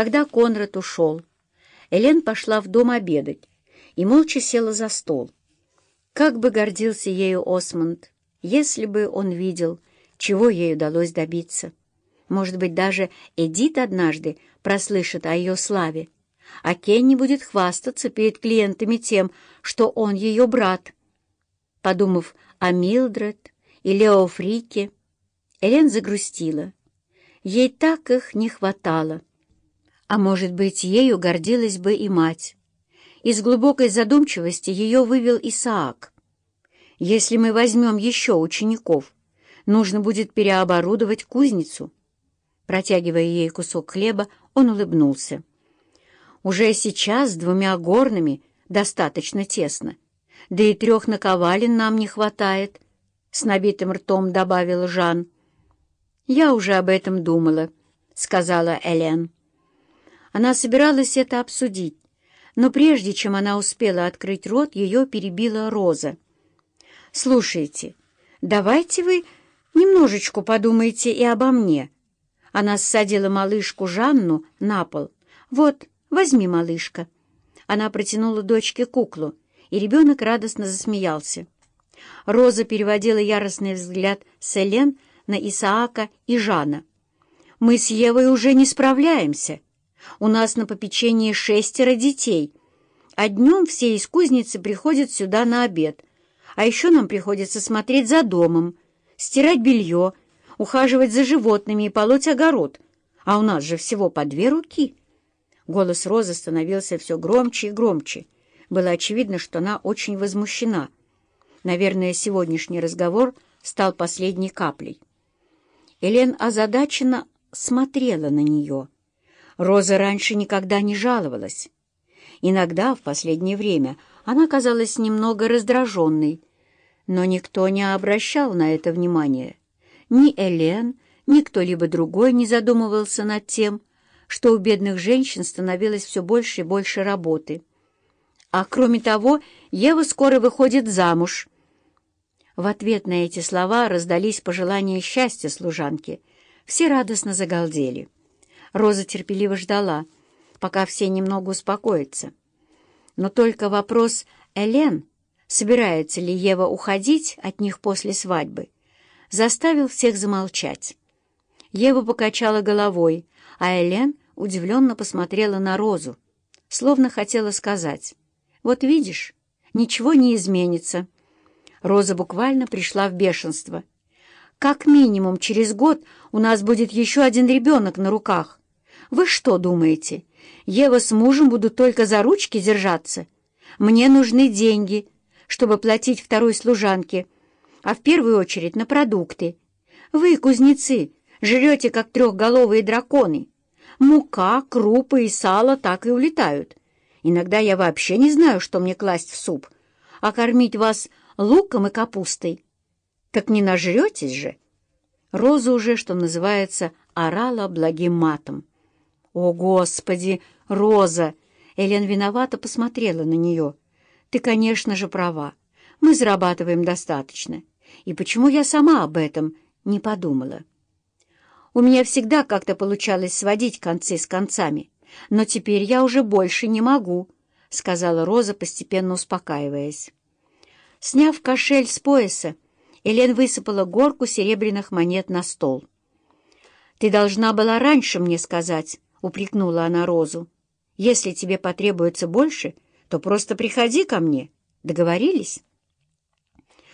Когда Конрад ушел, Элен пошла в дом обедать и молча села за стол. Как бы гордился ею Осмонд, если бы он видел, чего ей удалось добиться. Может быть, даже Эдит однажды прослышит о ее славе, а Кенни будет хвастаться перед клиентами тем, что он ее брат. Подумав о Милдред и Лео Фрике, Элен загрустила. Ей так их не хватало. А может быть, ею гордилась бы и мать. Из глубокой задумчивости ее вывел Исаак. «Если мы возьмем еще учеников, нужно будет переоборудовать кузницу». Протягивая ей кусок хлеба, он улыбнулся. «Уже сейчас с двумя горными достаточно тесно, да и трех наковален нам не хватает», — с набитым ртом добавил Жан. «Я уже об этом думала», — сказала Элен. Она собиралась это обсудить, но прежде чем она успела открыть рот, ее перебила Роза. «Слушайте, давайте вы немножечко подумайте и обо мне». Она ссадила малышку Жанну на пол. «Вот, возьми, малышка». Она протянула дочке куклу, и ребенок радостно засмеялся. Роза переводила яростный взгляд с Элен на Исаака и Жана. «Мы с Евой уже не справляемся. У нас на попечении шестеро детей, а днем все из кузницы приходят сюда на обед. А еще нам приходится смотреть за домом, стирать белье, ухаживать за животными и полоть огород. А у нас же всего по две руки». Голос Розы становился все громче и громче. Было очевидно, что она очень возмущена. Наверное, сегодняшний разговор стал последней каплей. Элен озадаченно смотрела на нее. Роза раньше никогда не жаловалась. Иногда, в последнее время, она казалась немного раздраженной, но никто не обращал на это внимания. Ни Элен, ни кто-либо другой не задумывался над тем, что у бедных женщин становилось все больше и больше работы. А кроме того, Ева скоро выходит замуж — в ответ на эти слова раздались пожелания счастья служанки. Все радостно загалдели. Роза терпеливо ждала, пока все немного успокоятся. Но только вопрос Элен, собирается ли Ева уходить от них после свадьбы, заставил всех замолчать. Ева покачала головой, а Элен удивленно посмотрела на Розу, словно хотела сказать, «Вот видишь, ничего не изменится». Роза буквально пришла в бешенство. «Как минимум через год у нас будет еще один ребенок на руках. Вы что думаете, Ева с мужем будут только за ручки держаться? Мне нужны деньги, чтобы платить второй служанке, а в первую очередь на продукты. Вы, кузнецы, жрете, как трехголовые драконы. Мука, крупы и сало так и улетают. Иногда я вообще не знаю, что мне класть в суп, а кормить вас луком и капустой. Так не нажретесь же. Роза уже, что называется, орала благим матом. «О, Господи, Роза!» Элен виновато посмотрела на нее. «Ты, конечно же, права. Мы зарабатываем достаточно. И почему я сама об этом не подумала?» «У меня всегда как-то получалось сводить концы с концами, но теперь я уже больше не могу», — сказала Роза, постепенно успокаиваясь. Сняв кошель с пояса, Элен высыпала горку серебряных монет на стол. «Ты должна была раньше мне сказать», — упрекнула она Розу. «Если тебе потребуется больше, то просто приходи ко мне. Договорились?»